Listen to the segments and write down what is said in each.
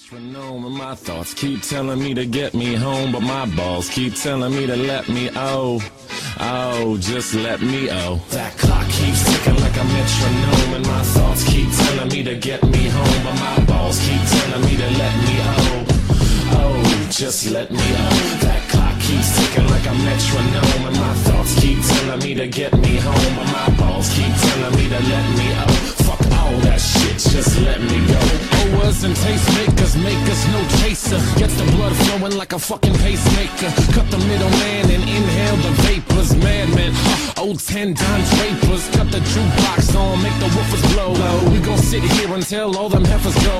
Metronome and my thoughts keep telling me to get me home, but my balls keep telling me to let me oh, oh, just let me oh. That clock keeps ticking like a metronome, and my thoughts keep telling me to get me home, but my balls keep telling me to let me oh, oh, just let me oh. That clock keeps ticking like a metronome, and my thoughts keep telling me to get me home, but my balls keep telling me to let me oh. Fuck all that shit, just let me go. Owers and tastemakers make us no chaser. Gets the blood flowing like a fucking pacemaker. Cut the middleman and inhale the vapors. Madman, uh, old ten Don Drapers. Cut the jukebox on, make the woofers blow. We gon' sit here until all them heifers go.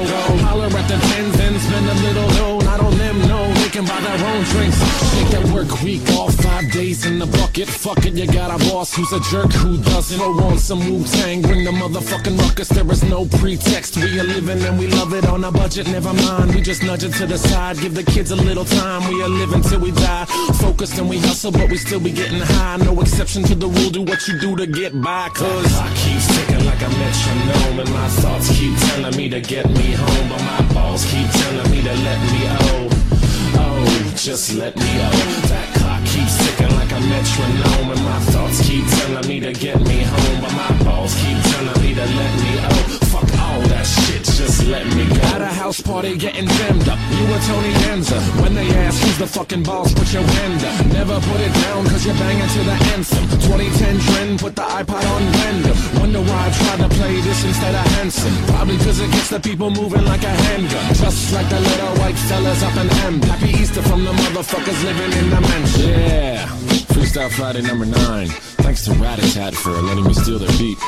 Holler at the tens and spend a little dough. Not on them, no, they can buy their own drinks. Take that work week off, in the bucket. Fuck it, you got a boss who's a jerk who doesn't. Throw on some Wu Tang, bring the motherfucking ruckus. There is no pretext. We are living and we love it on a budget. Never mind, we just nudge it to the side. Give the kids a little time. We are living till we die. Focused and we hustle, but we still be getting high. No exception to the rule. Do what you do to get by. Cause I keep ticking like a metronome, and my thoughts keep telling me to get me home. But my balls keep telling me to let me oh, oh, just let me oh. That clock a metronome, and my thoughts keep telling me to get me home. But my balls keep telling me to let me out. Fuck all that shit, just let me go. At a house party getting jammed up. You and Tony Danza. When they ask who's the fucking boss, put your hand up. Never put it down cause you're banging to the anthem. 2010 trend, put the iPod on random. Wonder I tried to play this instead of Hanson. Probably cause it gets the people moving like a handgun. Just like the little white fellas up in M. Happy Easter from the motherfuckers living in the mansion. Yeah. Freestyle Friday number nine. Thanks to Ratatat for letting me steal their beat.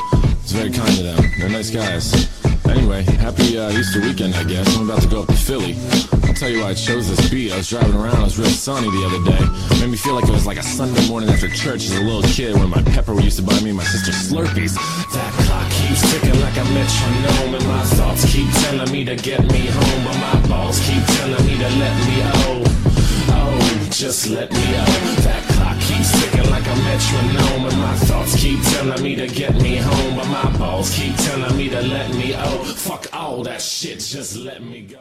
It's very kind of them. They're nice guys. Anyway, happy uh, Easter weekend, I guess. I'm about to go up to Philly. I'll tell you why I chose this beat. I was driving around, it was real sunny the other day. Made me feel like it was like a Sunday morning after church as a little kid when my pepper used to buy me and my sister Slurpees. That clock keeps ticking like a metronome, and my thoughts keep telling me to get me home, but my balls keep telling me to let me oh, oh, just let me oh. Metronome, and my thoughts keep telling me to get me home, but my balls keep telling me to let me oh, fuck all that shit, just let me go.